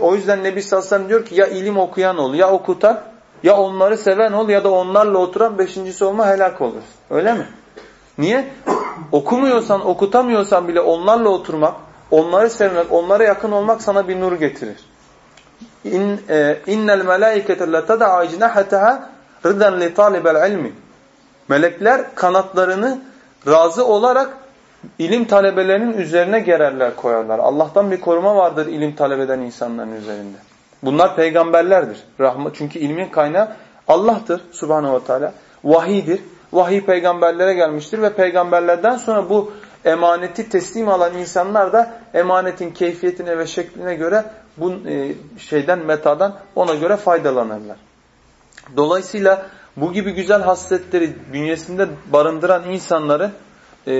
O yüzden Nebi sellem diyor ki ya ilim okuyan ol, ya okutan, ya onları seven ol ya da onlarla oturan beşincisi olma helak olur. Öyle mi? Niye? Okumuyorsan, okutamıyorsan bile onlarla oturmak, onları sevmek, onlara yakın olmak sana bir nur getirir. İn, e, innel melâikete leted'a icnahataha rıdan li talibel ilmi. Melekler kanatlarını razı olarak ilim talebelerinin üzerine gererler koyarlar. Allah'tan bir koruma vardır ilim talebeden insanların üzerinde. Bunlar peygamberlerdir. Rahmet çünkü ilmin kaynağı Allah'tır Subhanahu ve Teala. Vahidir. Vahiy peygamberlere gelmiştir ve peygamberlerden sonra bu emaneti teslim alan insanlar da emanetin keyfiyetine ve şekline göre bu e, şeyden metadan ona göre faydalanırlar. Dolayısıyla bu gibi güzel hasletleri bünyesinde barındıran insanların e,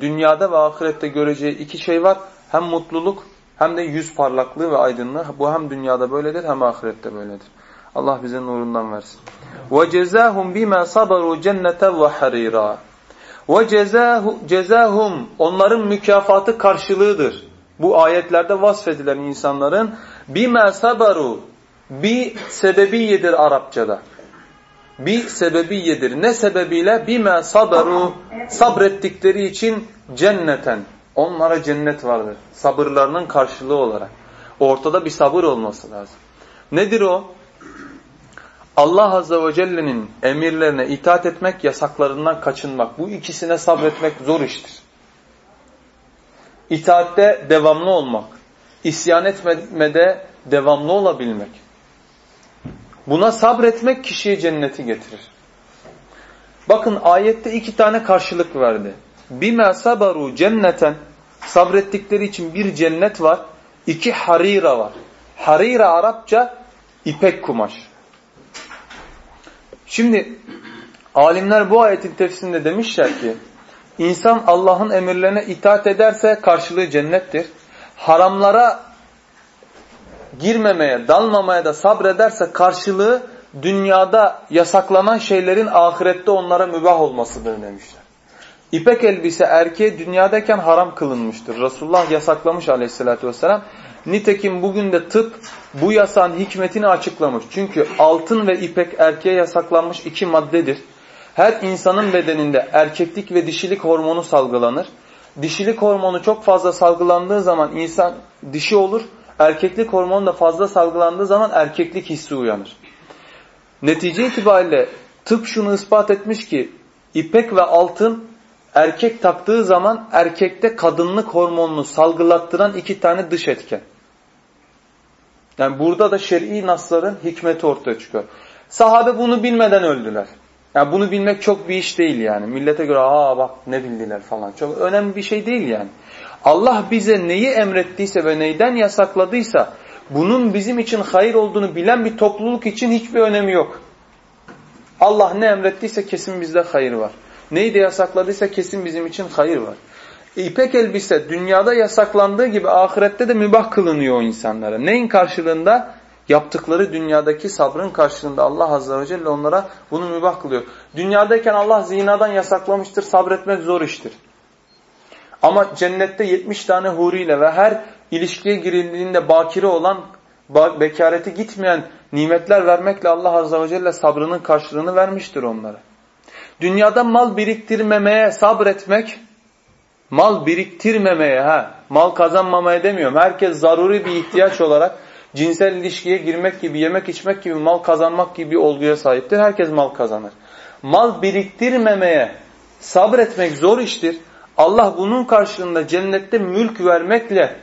dünyada ve ahirette göreceği iki şey var. Hem mutluluk hem de yüz parlaklığı ve aydınlığı. Bu hem dünyada böyledir hem ahirette böyledir. Allah bize nurundan versin. وَجَزَاهُمْ بِمَا صَبَرُوا جَنَّةً وَحَرِيرًا وَجَزَاهُمْ Onların mükafatı karşılığıdır. Bu ayetlerde vasfedilen insanların bima sabaru bir sebebiyedir Arapçada. Bir sebebiyedir. Ne sebebiyle? Bima sabaru sabrettikleri için cenneten. Onlara cennet vardır. Sabırlarının karşılığı olarak. Ortada bir sabır olması lazım. Nedir o? Allah Azze ve Celle'nin emirlerine itaat etmek, yasaklarından kaçınmak. Bu ikisine sabretmek zor iştir. İtaatte devamlı olmak, isyan etmede devamlı olabilmek. Buna sabretmek kişiye cenneti getirir. Bakın ayette iki tane karşılık verdi. Bima sabaru cenneten sabrettikleri için bir cennet var. iki harira var. Harira Arapça ipek kumaş. Şimdi alimler bu ayetin tefsirinde demişler ki insan Allah'ın emirlerine itaat ederse karşılığı cennettir. Haramlara girmemeye, dalmamaya da sabrederse karşılığı dünyada yasaklanan şeylerin ahirette onlara mübah olmasıdır demişler. İpek elbise erkeğe dünyadayken haram kılınmıştır. Resulullah yasaklamış aleyhissalatü vesselam. Nitekim bugün de tıp bu yasağın hikmetini açıklamış. Çünkü altın ve ipek erkeğe yasaklanmış iki maddedir. Her insanın bedeninde erkeklik ve dişilik hormonu salgılanır. Dişilik hormonu çok fazla salgılandığı zaman insan dişi olur. Erkeklik hormonu da fazla salgılandığı zaman erkeklik hissi uyanır. Netice itibariyle tıp şunu ispat etmiş ki ipek ve altın erkek taktığı zaman erkekte kadınlık hormonunu salgılattıran iki tane dış etken. Yani burada da şer'i nasların hikmeti ortaya çıkıyor. Sahabe bunu bilmeden öldüler. Yani bunu bilmek çok bir iş değil yani. Millete göre aa bak ne bildiler falan. Çok önemli bir şey değil yani. Allah bize neyi emrettiyse ve neyden yasakladıysa bunun bizim için hayır olduğunu bilen bir topluluk için hiçbir önemi yok. Allah ne emrettiyse kesin bizde hayır var. Neyi de yasakladıysa kesin bizim için hayır var. İpek elbise dünyada yasaklandığı gibi ahirette de mübah kılınıyor insanlara. Neyin karşılığında? Yaptıkları dünyadaki sabrın karşılığında Allah Azze ve Celle onlara bunu mübah kılıyor. Dünyadayken Allah zinadan yasaklamıştır, sabretmek zor iştir. Ama cennette 70 tane huriyle ve her ilişkiye girildiğinde bakire olan, bekareti gitmeyen nimetler vermekle Allah Azze ve Celle sabrının karşılığını vermiştir onlara. Dünyada mal biriktirmemeye sabretmek, mal biriktirmemeye, ha, mal kazanmamaya demiyorum. Herkes zaruri bir ihtiyaç olarak cinsel ilişkiye girmek gibi, yemek içmek gibi, mal kazanmak gibi olguya sahiptir. Herkes mal kazanır. Mal biriktirmemeye sabretmek zor iştir. Allah bunun karşılığında cennette mülk vermekle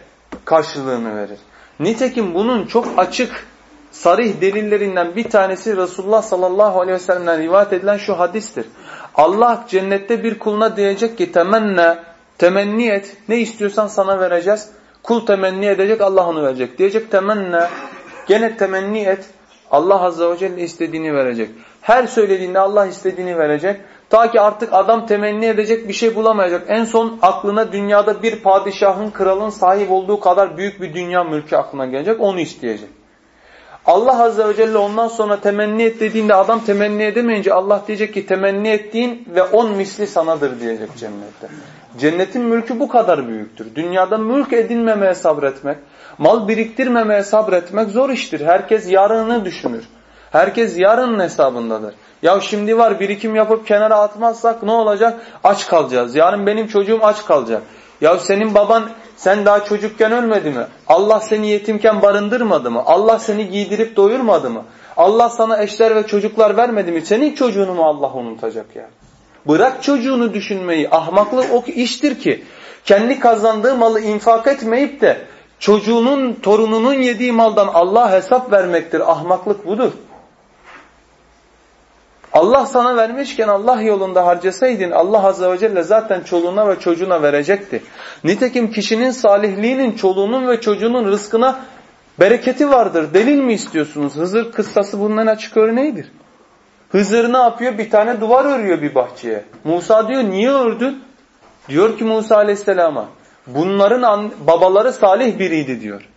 karşılığını verir. Nitekim bunun çok açık, sarih delillerinden bir tanesi Resulullah sallallahu aleyhi ve sellem'den rivayet edilen şu hadistir. Allah cennette bir kuluna diyecek ki temenne, temenni et, ne istiyorsan sana vereceğiz. Kul temenni edecek, Allah onu verecek. Diyecek temenne, gene temenni et, Allah azze ve celle istediğini verecek. Her söylediğinde Allah istediğini verecek. Ta ki artık adam temenni edecek bir şey bulamayacak. En son aklına dünyada bir padişahın, kralın sahip olduğu kadar büyük bir dünya mülkü aklına gelecek. Onu isteyecek. Allah Azze ve Celle ondan sonra temenni et dediğinde adam temenni edemeyince Allah diyecek ki temenni ettiğin ve on misli sanadır diyecek cennette. Cennetin mülkü bu kadar büyüktür. Dünyada mülk edinmemeye sabretmek, mal biriktirmemeye sabretmek zor iştir. Herkes yarını düşünür. Herkes yarının hesabındadır. Ya şimdi var birikim yapıp kenara atmazsak ne olacak? Aç kalacağız. Yarın benim çocuğum aç kalacak. Ya senin baban sen daha çocukken ölmedi mi? Allah seni yetimken barındırmadı mı? Allah seni giydirip doyurmadı mı? Allah sana eşler ve çocuklar vermedi mi? Senin çocuğunu mu Allah unutacak yani? Bırak çocuğunu düşünmeyi. Ahmaklık o iştir ki kendi kazandığı malı infak etmeyip de çocuğunun, torununun yediği maldan Allah hesap vermektir. Ahmaklık budur. Allah sana vermişken Allah yolunda harcasaydın Allah Azze ve Celle zaten çoluğuna ve çocuğuna verecekti. Nitekim kişinin salihliğinin çoluğunun ve çocuğunun rızkına bereketi vardır. Delil mi istiyorsunuz? Hızır kıssası bundan açık örneğidir. Hızır ne yapıyor? Bir tane duvar örüyor bir bahçeye. Musa diyor niye ördün? Diyor ki Musa aleyhisselama bunların babaları salih biriydi diyor.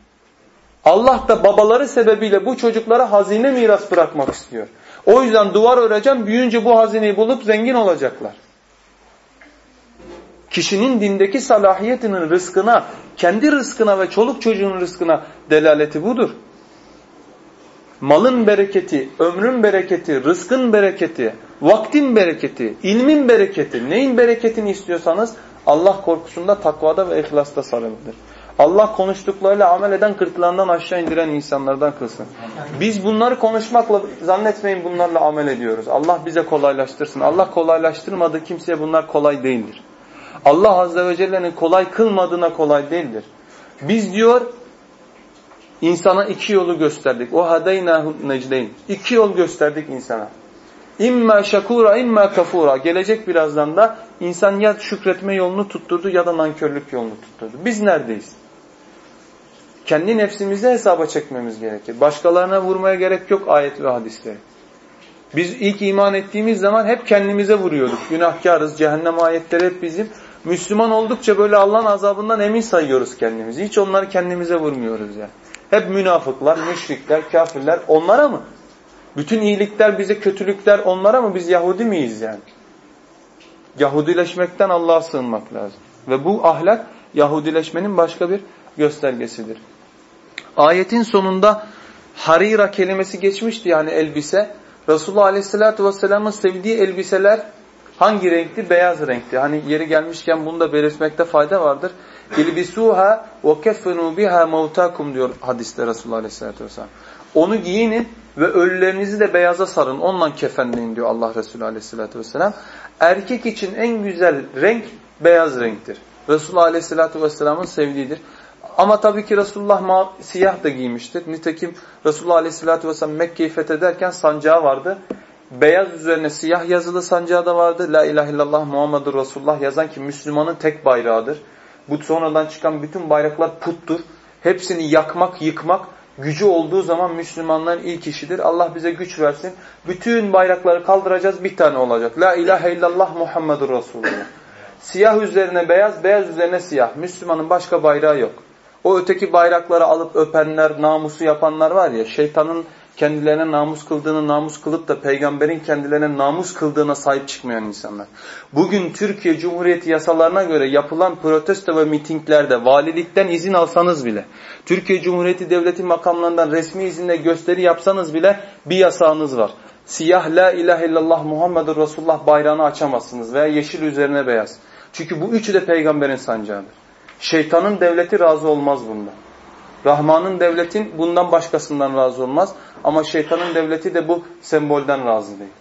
Allah da babaları sebebiyle bu çocuklara hazine miras bırakmak istiyor. O yüzden duvar öreceğim, büyüyünce bu hazineyi bulup zengin olacaklar. Kişinin dindeki salahiyetinin rızkına, kendi rızkına ve çoluk çocuğun rızkına delaleti budur. Malın bereketi, ömrün bereketi, rızkın bereketi, vaktin bereketi, ilmin bereketi, neyin bereketini istiyorsanız Allah korkusunda, takvada ve ihlasta sarılıdır. Allah konuştuklarıyla amel eden kırklarından aşağı indiren insanlardan kılsın. Biz bunları konuşmakla zannetmeyin bunlarla amel ediyoruz. Allah bize kolaylaştırsın. Allah kolaylaştırmadığı kimseye bunlar kolay değildir. Allah Azze ve Celle'nin kolay kılmadığına kolay değildir. Biz diyor insana iki yolu gösterdik. O hadeynahu necdeyn. İki yol gösterdik insana. İmma şakura imma kafura. Gelecek birazdan da insan ya şükretme yolunu tutturdu ya da nankörlük yolunu tutturdu. Biz neredeyiz? Kendi nefsimizi hesaba çekmemiz gerekir. Başkalarına vurmaya gerek yok ayet ve hadisleri. Biz ilk iman ettiğimiz zaman hep kendimize vuruyorduk. Günahkarız, cehennem ayetleri hep bizim. Müslüman oldukça böyle Allah'ın azabından emin sayıyoruz kendimizi. Hiç onları kendimize vurmuyoruz yani. Hep münafıklar, müşrikler, kafirler onlara mı? Bütün iyilikler bize, kötülükler onlara mı? Biz Yahudi miyiz yani? Yahudileşmekten Allah'a sığınmak lazım. Ve bu ahlak Yahudileşmenin başka bir göstergesidir. Ayetin sonunda harira kelimesi geçmişti yani elbise. Resulullah Aleyhisselatü Vesselam'ın sevdiği elbiseler hangi renkti? Beyaz renkti. Hani yeri gelmişken bunu da belirtmekte fayda vardır. İlbisuha ve keffenu biha mevtakum diyor hadiste Resulullah Aleyhisselatü Vesselam. Onu giyinin ve ölülerinizi de beyaza sarın. Onunla kefenleyin diyor Allah Resulü Aleyhisselatü Vesselam. Erkek için en güzel renk beyaz renktir. Resulullah Aleyhisselatü Vesselam'ın sevdiğidir. Ama tabii ki Resulullah siyah da giymiştir. Nitekim Resulullah Aleyhisselatü Vesselam Mekke'yi fetederken sancağı vardı. Beyaz üzerine siyah yazılı sancağı da vardı. La ilahe illallah Muhammedur Resulullah yazan ki Müslümanın tek bayrağıdır. Bu sonradan çıkan bütün bayraklar puttur. Hepsini yakmak, yıkmak gücü olduğu zaman Müslümanların ilk işidir. Allah bize güç versin. Bütün bayrakları kaldıracağız bir tane olacak. La ilahe illallah Muhammedur Resulullah. Siyah üzerine beyaz, beyaz üzerine siyah. Müslümanın başka bayrağı yok. O öteki bayrakları alıp öpenler, namusu yapanlar var ya, şeytanın kendilerine namus kıldığını namus kılıp da peygamberin kendilerine namus kıldığına sahip çıkmayan insanlar. Bugün Türkiye Cumhuriyeti yasalarına göre yapılan protesto ve mitinglerde valilikten izin alsanız bile, Türkiye Cumhuriyeti Devleti makamlarından resmi izinle gösteri yapsanız bile bir yasağınız var. Siyah la ilahe illallah Muhammedur Resulullah bayrağını açamazsınız veya yeşil üzerine beyaz. Çünkü bu üçü de peygamberin sancağıdır. Şeytanın devleti razı olmaz bundan. Rahman'ın devletin bundan başkasından razı olmaz. Ama şeytanın devleti de bu sembolden razı değil.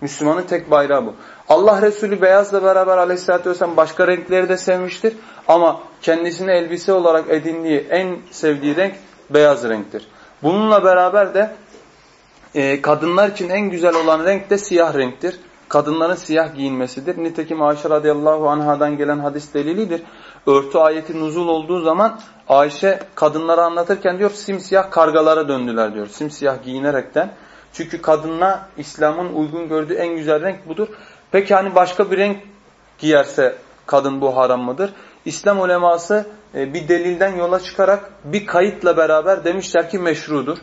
Müslümanın tek bayrağı bu. Allah Resulü beyazla beraber aleyhissalatü vesselam başka renkleri de sevmiştir. Ama kendisine elbise olarak edindiği en sevdiği renk beyaz renktir. Bununla beraber de e, kadınlar için en güzel olan renk de siyah renktir kadınların siyah giyinmesidir. Nitekim Ayşe radıyallahu anhadan gelen hadis delilidir. Örtü ayeti nuzul olduğu zaman Ayşe kadınlara anlatırken diyor simsiyah kargalara döndüler diyor. Simsiyah giyinerekten. Çünkü kadınla İslam'ın uygun gördüğü en güzel renk budur. Peki hani başka bir renk giyerse kadın bu haram mıdır? İslam uleması e, bir delilden yola çıkarak bir kayıtla beraber demişler ki meşrudur.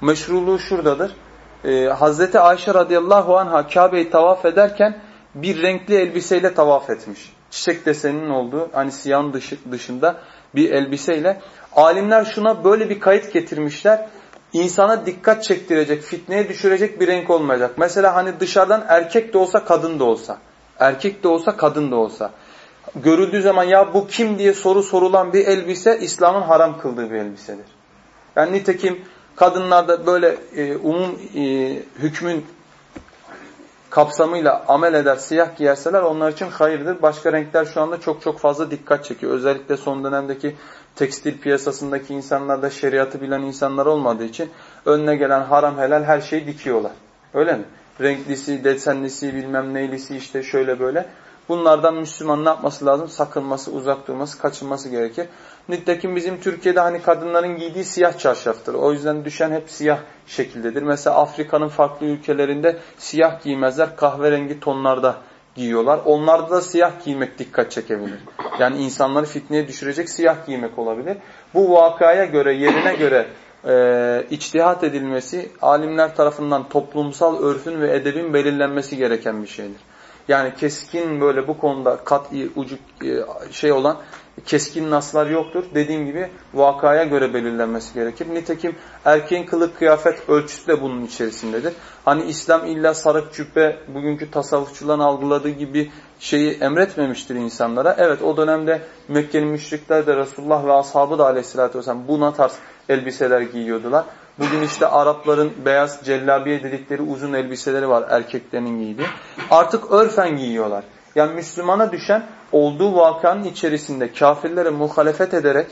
Meşruluğu şuradadır e, Hazreti Ayşe radıyallahu anha Kabe'yi tavaf ederken bir renkli elbiseyle tavaf etmiş. Çiçek deseninin olduğu hani siyahın dışı, dışında bir elbiseyle. Alimler şuna böyle bir kayıt getirmişler. İnsana dikkat çektirecek, fitneye düşürecek bir renk olmayacak. Mesela hani dışarıdan erkek de olsa kadın da olsa. Erkek de olsa kadın da olsa. Görüldüğü zaman ya bu kim diye soru sorulan bir elbise İslam'ın haram kıldığı bir elbisedir. Yani nitekim kadınlarda böyle e, umum e, hükmün kapsamıyla amel eder, siyah giyerseler onlar için hayırdır. Başka renkler şu anda çok çok fazla dikkat çekiyor. Özellikle son dönemdeki tekstil piyasasındaki insanlarda şeriatı bilen insanlar olmadığı için önüne gelen haram helal her şeyi dikiyorlar. Öyle mi? Renklisi, desenlisi, bilmem neylisi işte şöyle böyle. Bunlardan Müslüman ne yapması lazım? Sakınması, uzak durması, kaçınması gerekir. Nitekim bizim Türkiye'de hani kadınların giydiği siyah çarşaftır. O yüzden düşen hep siyah şekildedir. Mesela Afrika'nın farklı ülkelerinde siyah giymezler, kahverengi tonlarda giyiyorlar. Onlarda da siyah giymek dikkat çekebilir. Yani insanları fitneye düşürecek siyah giymek olabilir. Bu vakaya göre, yerine göre e, içtihat edilmesi alimler tarafından toplumsal örfün ve edebin belirlenmesi gereken bir şeydir. Yani keskin böyle bu konuda kat'i ucu e, şey olan keskin naslar yoktur. Dediğim gibi vakaya göre belirlenmesi gerekir. Nitekim erkeğin kılık kıyafet ölçüsü de bunun içerisindedir. Hani İslam illa sarık cübbe bugünkü tasavvufçuların algıladığı gibi şeyi emretmemiştir insanlara. Evet o dönemde Mekke'nin müşrikler de Resulullah ve ashabı da aleyhissalatü vesselam buna tarz elbiseler giyiyordular. Bugün işte Arapların beyaz cellabiye dedikleri uzun elbiseleri var erkeklerin giydiği. Artık örfen giyiyorlar. Yani Müslümana düşen olduğu vakanın içerisinde kafirlere muhalefet ederek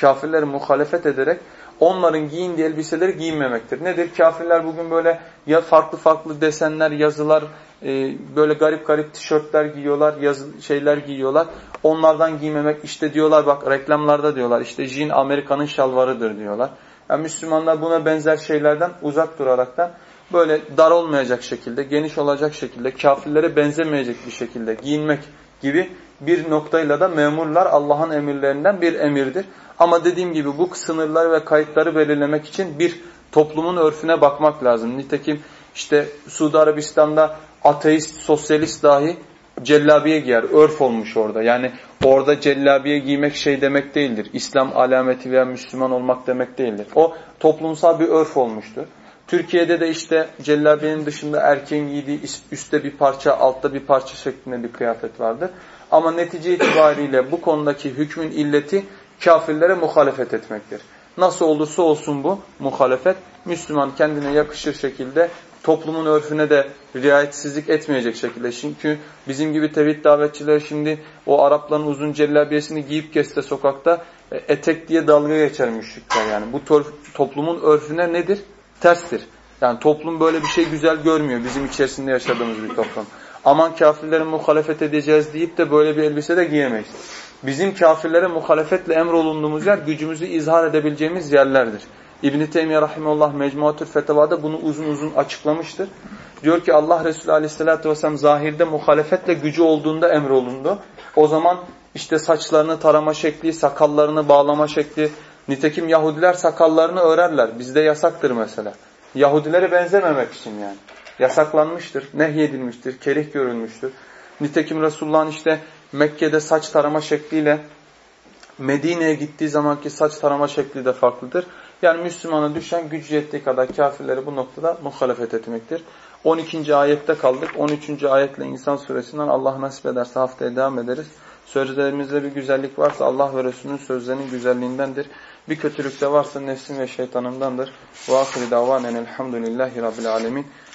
kafirlere muhalefet ederek onların giyindiği elbiseleri giyinmemektir. Nedir? Kafirler bugün böyle ya farklı farklı desenler, yazılar, e, böyle garip garip tişörtler giyiyorlar, yazı, şeyler giyiyorlar. Onlardan giymemek işte diyorlar bak reklamlarda diyorlar işte jean Amerika'nın şalvarıdır diyorlar. Yani Müslümanlar buna benzer şeylerden uzak duraraktan böyle dar olmayacak şekilde, geniş olacak şekilde, kafirlere benzemeyecek bir şekilde giyinmek gibi bir noktayla da memurlar Allah'ın emirlerinden bir emirdir. Ama dediğim gibi bu sınırları ve kayıtları belirlemek için bir toplumun örfüne bakmak lazım. Nitekim işte Suudi Arabistan'da ateist, sosyalist dahi cellabiye giyer. Örf olmuş orada. Yani orada cellabiye giymek şey demek değildir. İslam alameti veya Müslüman olmak demek değildir. O toplumsal bir örf olmuştur. Türkiye'de de işte cellabiyenin dışında erkeğin giydiği üstte bir parça, altta bir parça şeklinde bir kıyafet vardır. Ama netice itibariyle bu konudaki hükmün illeti kafirlere muhalefet etmektir. Nasıl olursa olsun bu muhalefet, Müslüman kendine yakışır şekilde toplumun örfüne de riayetsizlik etmeyecek şekilde. Çünkü bizim gibi tevhid davetçiler şimdi o Arapların uzun cellabiyesini giyip geçse sokakta e, etek diye dalga geçer müşrikler yani. Bu toplumun örfüne nedir? Terstir. Yani toplum böyle bir şey güzel görmüyor bizim içerisinde yaşadığımız bir toplum. Aman kafirlere muhalefet edeceğiz deyip de böyle bir elbise de giyemeyiz. Bizim kafirlere muhalefetle emrolunduğumuz yer gücümüzü izhar edebileceğimiz yerlerdir. İbn-i Teymiye Rahimullah Mecmuatül Fetavada bunu uzun uzun açıklamıştır. Diyor ki Allah Resulü Aleyhisselatü Vesselam zahirde muhalefetle gücü olduğunda emrolundu. O zaman işte saçlarını tarama şekli, sakallarını bağlama şekli. Nitekim Yahudiler sakallarını örerler. Bizde yasaktır mesela. Yahudilere benzememek için yani. Yasaklanmıştır, nehyedilmiştir, kerih görülmüştür. Nitekim Resulullah'ın işte Mekke'de saç tarama şekliyle Medine'ye gittiği zamanki saç tarama şekli de farklıdır. Yani Müslümana düşen güç yettiği kadar kafirleri bu noktada muhalefet etmektir. 12. ayette kaldık. 13. ayetle İnsan suresinden Allah nasip ederse haftaya devam ederiz. Sözlerimizde bir güzellik varsa Allah ve Resulünün sözlerinin güzelliğindendir. Bir kötülük de varsa nefsim ve şeytanımdandır. Ve ahiri davanen elhamdülillahi rabbil alemin.